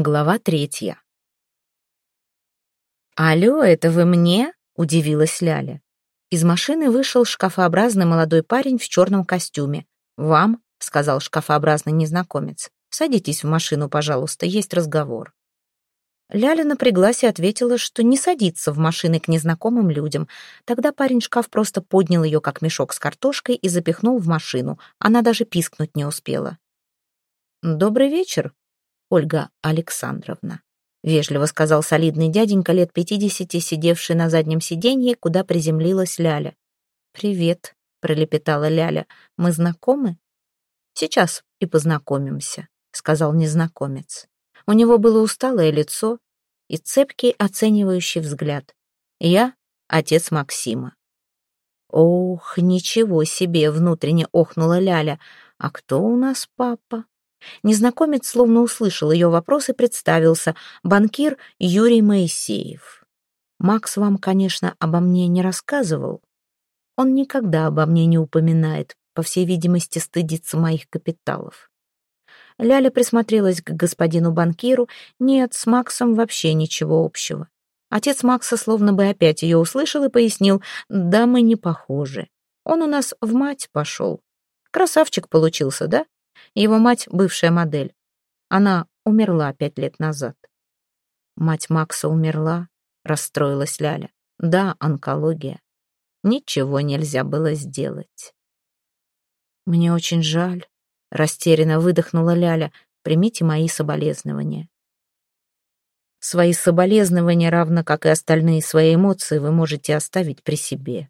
Глава третья. «Алло, это вы мне?» — удивилась Ляля. Из машины вышел шкафообразный молодой парень в черном костюме. «Вам?» — сказал шкафообразный незнакомец. «Садитесь в машину, пожалуйста, есть разговор». Ляля напряглась и ответила, что не садится в машины к незнакомым людям. Тогда парень-шкаф просто поднял ее, как мешок с картошкой, и запихнул в машину. Она даже пискнуть не успела. «Добрый вечер», Ольга Александровна», — вежливо сказал солидный дяденька лет пятидесяти, сидевший на заднем сиденье, куда приземлилась Ляля. «Привет», — пролепетала Ляля, — «мы знакомы?» «Сейчас и познакомимся», — сказал незнакомец. У него было усталое лицо и цепкий оценивающий взгляд. «Я — отец Максима». «Ох, ничего себе!» — внутренне охнула Ляля. «А кто у нас папа?» Незнакомец словно услышал ее вопрос и представился. Банкир Юрий Моисеев. «Макс вам, конечно, обо мне не рассказывал. Он никогда обо мне не упоминает, по всей видимости, стыдится моих капиталов». Ляля присмотрелась к господину банкиру. Нет, с Максом вообще ничего общего. Отец Макса словно бы опять ее услышал и пояснил, да мы не похожи. Он у нас в мать пошел. Красавчик получился, да? Его мать — бывшая модель. Она умерла пять лет назад. Мать Макса умерла, расстроилась Ляля. Да, онкология. Ничего нельзя было сделать. Мне очень жаль, растерянно выдохнула Ляля. Примите мои соболезнования. Свои соболезнования, равно как и остальные свои эмоции, вы можете оставить при себе,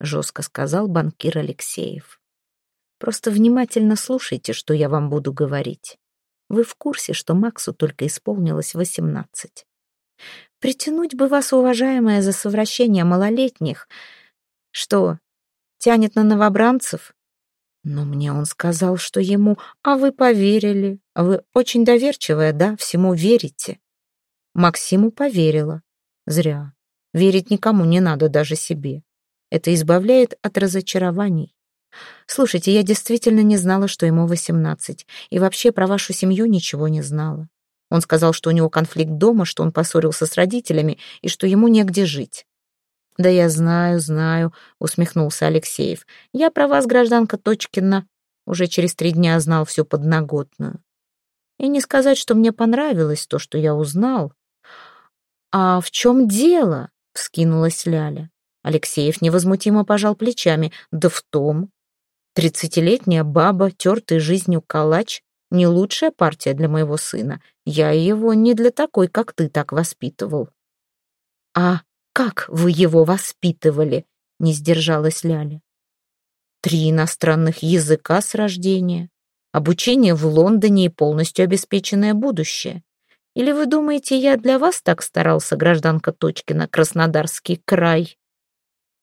жестко сказал банкир Алексеев. Просто внимательно слушайте, что я вам буду говорить. Вы в курсе, что Максу только исполнилось восемнадцать. Притянуть бы вас, уважаемая, за совращение малолетних. Что, тянет на новобранцев? Но мне он сказал, что ему... А вы поверили. Вы очень доверчивая, да, всему верите. Максиму поверила. Зря. Верить никому не надо, даже себе. Это избавляет от разочарований. Слушайте, я действительно не знала, что ему восемнадцать, и вообще про вашу семью ничего не знала. Он сказал, что у него конфликт дома, что он поссорился с родителями и что ему негде жить. «Да я знаю, знаю», — усмехнулся Алексеев. «Я про вас, гражданка Точкина, уже через три дня знал всю подноготную. И не сказать, что мне понравилось то, что я узнал». «А в чем дело?» — вскинулась Ляля. Алексеев невозмутимо пожал плечами. «Да в том, Тридцатилетняя баба, тертый жизнью калач — не лучшая партия для моего сына. Я его не для такой, как ты, так воспитывал. А как вы его воспитывали? Не сдержалась Ляля. Три иностранных языка с рождения, обучение в Лондоне и полностью обеспеченное будущее. Или вы думаете, я для вас так старался, гражданка Точкина, Краснодарский край?»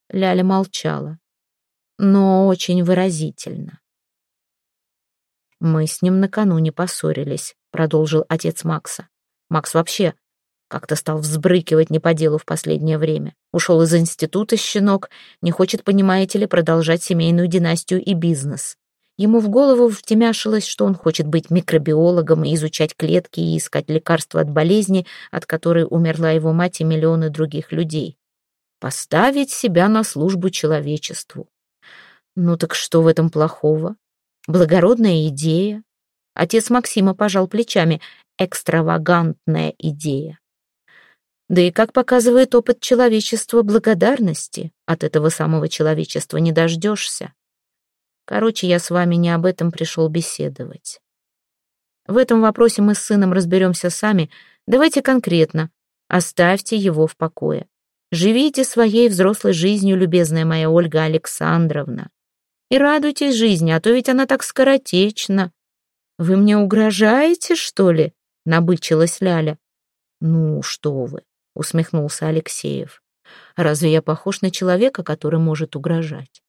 Ляля молчала но очень выразительно. «Мы с ним накануне поссорились», — продолжил отец Макса. «Макс вообще как-то стал взбрыкивать не по делу в последнее время. Ушел из института щенок, не хочет, понимаете ли, продолжать семейную династию и бизнес. Ему в голову втемяшилось, что он хочет быть микробиологом и изучать клетки и искать лекарства от болезни, от которой умерла его мать и миллионы других людей. Поставить себя на службу человечеству. Ну так что в этом плохого? Благородная идея. Отец Максима пожал плечами. Экстравагантная идея. Да и как показывает опыт человечества благодарности, от этого самого человечества не дождешься. Короче, я с вами не об этом пришел беседовать. В этом вопросе мы с сыном разберемся сами. Давайте конкретно. Оставьте его в покое. Живите своей взрослой жизнью, любезная моя Ольга Александровна. И радуйтесь жизни, а то ведь она так скоротечна. Вы мне угрожаете, что ли? Набычилась Ляля. Ну, что вы, усмехнулся Алексеев. Разве я похож на человека, который может угрожать?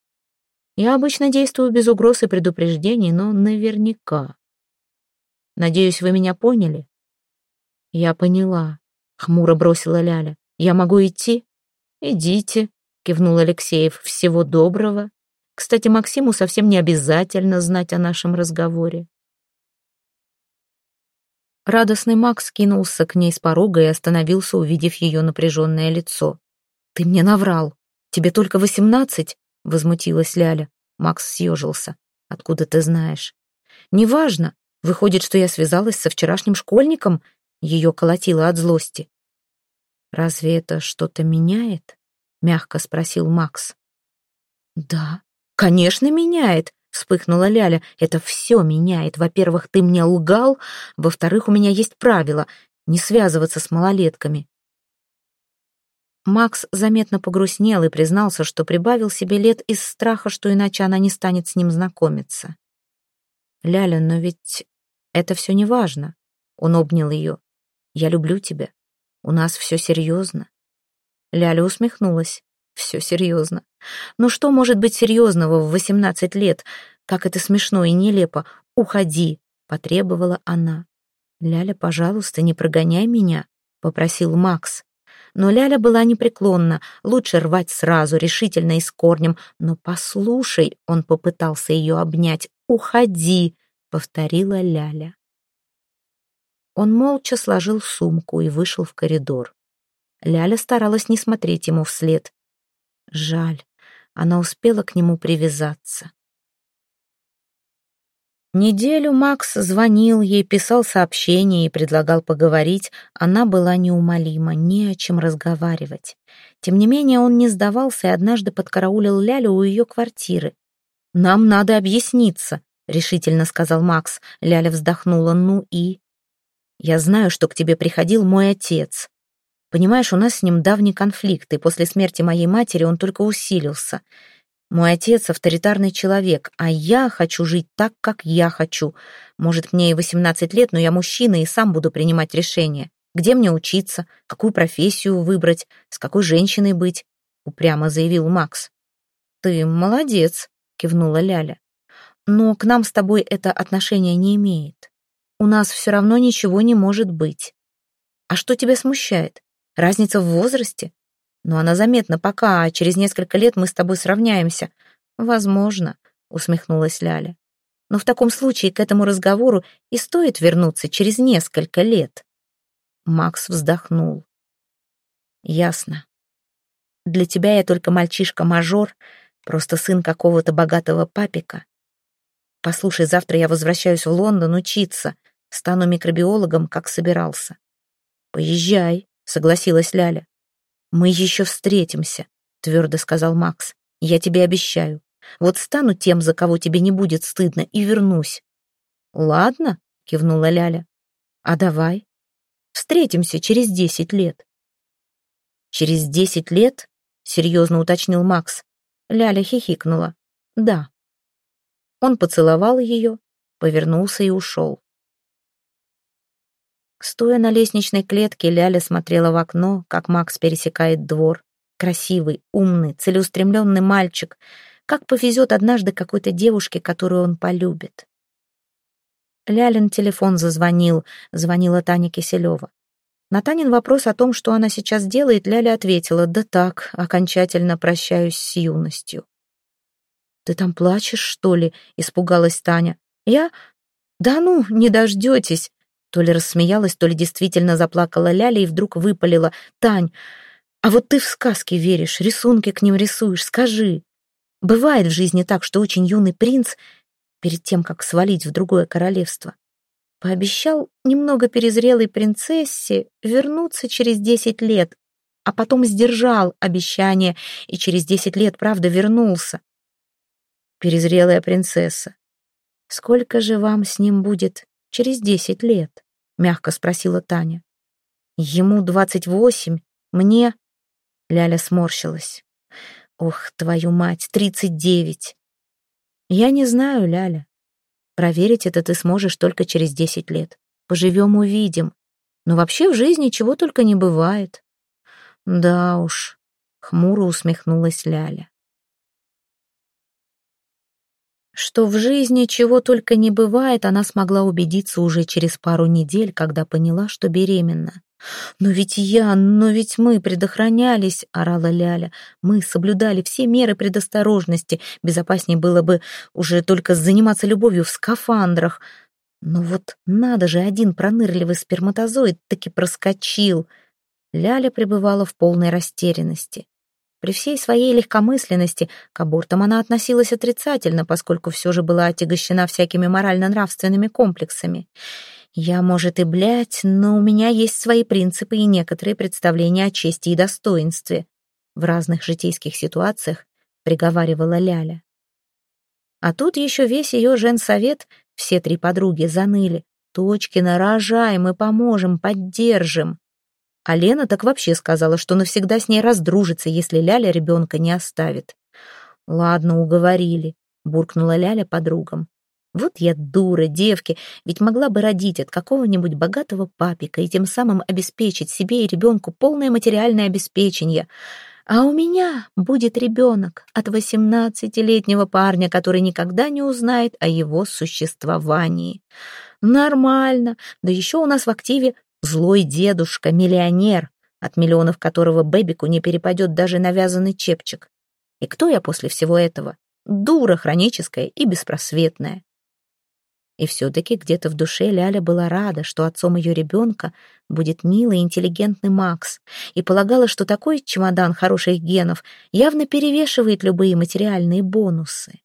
Я обычно действую без угроз и предупреждений, но наверняка. Надеюсь, вы меня поняли? Я поняла, хмуро бросила Ляля. Я могу идти? Идите, кивнул Алексеев. Всего доброго. Кстати, Максиму совсем не обязательно знать о нашем разговоре. Радостный Макс кинулся к ней с порога и остановился, увидев ее напряженное лицо. «Ты мне наврал. Тебе только восемнадцать?» — возмутилась Ляля. Макс съежился. «Откуда ты знаешь?» «Неважно. Выходит, что я связалась со вчерашним школьником?» Ее колотило от злости. «Разве это что-то меняет?» — мягко спросил Макс. «Да, конечно, меняет вспыхнула Ляля. «Это все меняет. Во-первых, ты мне лгал. Во-вторых, у меня есть правило — не связываться с малолетками». Макс заметно погрустнел и признался, что прибавил себе лет из страха, что иначе она не станет с ним знакомиться. «Ляля, но ведь это все не важно». Он обнял ее. «Я люблю тебя. У нас все серьезно». Ляля усмехнулась. Все серьезно. Ну что может быть серьезного в восемнадцать лет? Как это смешно и нелепо. Уходи, потребовала она. Ляля, пожалуйста, не прогоняй меня, попросил Макс. Но Ляля была непреклонна. Лучше рвать сразу, решительно и с корнем. Но послушай, он попытался ее обнять. Уходи, повторила Ляля. Он молча сложил сумку и вышел в коридор. Ляля старалась не смотреть ему вслед. Жаль, она успела к нему привязаться. Неделю Макс звонил ей, писал сообщения и предлагал поговорить. Она была неумолима, не о чем разговаривать. Тем не менее, он не сдавался и однажды подкараулил Лялю у ее квартиры. «Нам надо объясниться», — решительно сказал Макс. Ляля вздохнула. «Ну и?» «Я знаю, что к тебе приходил мой отец. Понимаешь, у нас с ним давний конфликт, и после смерти моей матери он только усилился. Мой отец авторитарный человек, а я хочу жить так, как я хочу. Может, мне и 18 лет, но я мужчина и сам буду принимать решения. Где мне учиться, какую профессию выбрать, с какой женщиной быть, упрямо заявил Макс. Ты молодец, кивнула Ляля. Но к нам с тобой это отношение не имеет. У нас все равно ничего не может быть. А что тебя смущает? Разница в возрасте? Но она заметна пока, а через несколько лет мы с тобой сравняемся. Возможно, усмехнулась Ляля. Но в таком случае к этому разговору и стоит вернуться через несколько лет. Макс вздохнул. Ясно. Для тебя я только мальчишка-мажор, просто сын какого-то богатого папика. Послушай, завтра я возвращаюсь в Лондон учиться, стану микробиологом, как собирался. Поезжай, согласилась Ляля. «Мы еще встретимся», — твердо сказал Макс. «Я тебе обещаю. Вот стану тем, за кого тебе не будет стыдно, и вернусь». «Ладно», — кивнула Ляля. «А давай. Встретимся через десять лет». «Через десять лет?» — серьезно уточнил Макс. Ляля хихикнула. «Да». Он поцеловал ее, повернулся и ушел. Стоя на лестничной клетке, Ляля смотрела в окно, как Макс пересекает двор. Красивый, умный, целеустремленный мальчик. Как повезет однажды какой-то девушке, которую он полюбит. Лялин телефон зазвонил, звонила Таня Киселева. На Танин вопрос о том, что она сейчас делает, Ляля ответила, «Да так, окончательно прощаюсь с юностью». «Ты там плачешь, что ли?» — испугалась Таня. «Я? Да ну, не дождетесь. То ли рассмеялась, то ли действительно заплакала Ляля и вдруг выпалила. «Тань, а вот ты в сказки веришь, рисунки к ним рисуешь, скажи. Бывает в жизни так, что очень юный принц, перед тем, как свалить в другое королевство, пообещал немного перезрелой принцессе вернуться через десять лет, а потом сдержал обещание и через десять лет, правда, вернулся. Перезрелая принцесса. Сколько же вам с ним будет через десять лет?» — мягко спросила Таня. «Ему двадцать восемь, мне...» Ляля сморщилась. «Ох, твою мать, тридцать девять!» «Я не знаю, Ляля. Проверить это ты сможешь только через десять лет. Поживем, увидим. Но вообще в жизни чего только не бывает». «Да уж», — хмуро усмехнулась Ляля. Что в жизни чего только не бывает, она смогла убедиться уже через пару недель, когда поняла, что беременна. «Но ведь я, но ведь мы предохранялись», — орала Ляля. «Мы соблюдали все меры предосторожности. Безопаснее было бы уже только заниматься любовью в скафандрах. Ну вот надо же, один пронырливый сперматозоид таки проскочил. Ляля пребывала в полной растерянности. При всей своей легкомысленности к абортам она относилась отрицательно, поскольку все же была отягощена всякими морально-нравственными комплексами. Я, может, и блядь, но у меня есть свои принципы и некоторые представления о чести и достоинстве. В разных житейских ситуациях приговаривала Ляля. А тут еще весь ее женсовет, все три подруги заныли. «Точкина, рожай, мы поможем, поддержим». А Лена так вообще сказала, что навсегда с ней раздружится, если Ляля ребенка не оставит. «Ладно, уговорили», — буркнула Ляля подругам. Вот я дура, девки, ведь могла бы родить от какого-нибудь богатого папика и тем самым обеспечить себе и ребенку полное материальное обеспечение. А у меня будет ребенок от восемнадцатилетнего парня, который никогда не узнает о его существовании. Нормально. Да еще у нас в активе злой дедушка, миллионер, от миллионов которого Бэбику не перепадет даже навязанный чепчик. И кто я после всего этого? Дура хроническая и беспросветная. И все-таки где-то в душе Ляля была рада, что отцом ее ребенка будет милый, интеллигентный Макс, и полагала, что такой чемодан хороших генов явно перевешивает любые материальные бонусы.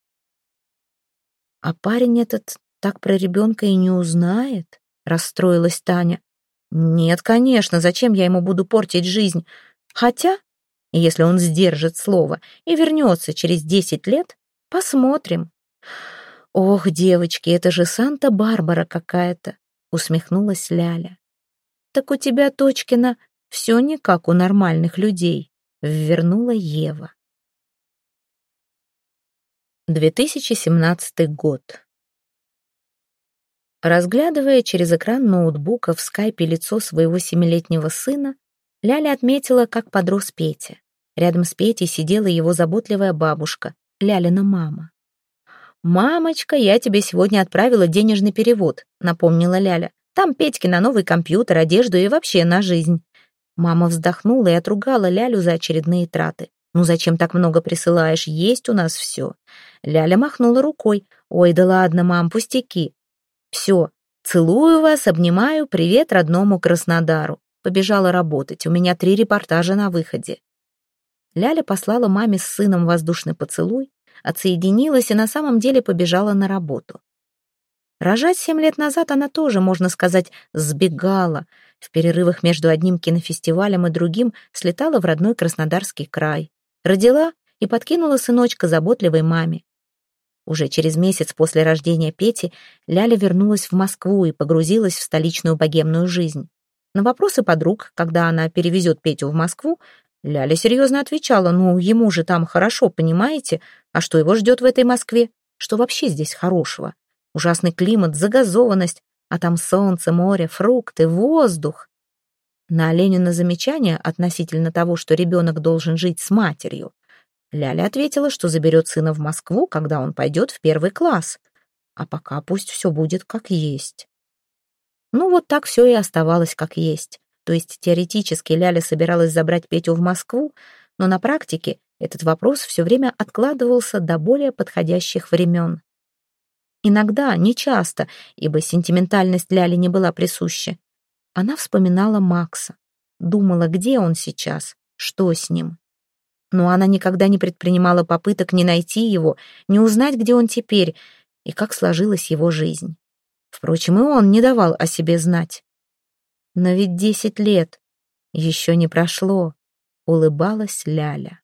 А парень этот так про ребенка и не узнает, расстроилась Таня. Нет, конечно, зачем я ему буду портить жизнь? Хотя, если он сдержит слово и вернется через десять лет, посмотрим. «Ох, девочки, это же Санта-Барбара какая-то!» — усмехнулась Ляля. «Так у тебя, Точкина, все не как у нормальных людей», — ввернула Ева. 2017 год. Разглядывая через экран ноутбука в скайпе лицо своего семилетнего сына, Ляля отметила, как подрос Петя. Рядом с Петей сидела его заботливая бабушка, Лялина мама. «Мамочка, я тебе сегодня отправила денежный перевод», — напомнила Ляля. «Там Петьке на новый компьютер, одежду и вообще на жизнь». Мама вздохнула и отругала Лялю за очередные траты. «Ну зачем так много присылаешь? Есть у нас все». Ляля махнула рукой. «Ой, да ладно, мам, пустяки». «Все, целую вас, обнимаю, привет родному Краснодару». Побежала работать, у меня три репортажа на выходе. Ляля послала маме с сыном воздушный поцелуй, отсоединилась и на самом деле побежала на работу. Рожать семь лет назад она тоже, можно сказать, сбегала. В перерывах между одним кинофестивалем и другим слетала в родной Краснодарский край. Родила и подкинула сыночка заботливой маме. Уже через месяц после рождения Пети Ляля вернулась в Москву и погрузилась в столичную богемную жизнь. На вопросы подруг, когда она перевезет Петю в Москву, Ляля серьезно отвечала, ну, ему же там хорошо, понимаете? А что его ждет в этой Москве? Что вообще здесь хорошего? Ужасный климат, загазованность, а там солнце, море, фрукты, воздух. На Ленина замечание относительно того, что ребенок должен жить с матерью, Ляля ответила, что заберет сына в Москву, когда он пойдет в первый класс. А пока пусть все будет как есть. Ну вот так все и оставалось как есть. То есть теоретически Ляля собиралась забрать Петю в Москву, но на практике этот вопрос все время откладывался до более подходящих времен. Иногда, не часто, ибо сентиментальность Ляли не была присуща. Она вспоминала Макса, думала, где он сейчас, что с ним. Но она никогда не предпринимала попыток не найти его, не узнать, где он теперь и как сложилась его жизнь. Впрочем, и он не давал о себе знать. Но ведь десять лет еще не прошло, улыбалась Ляля.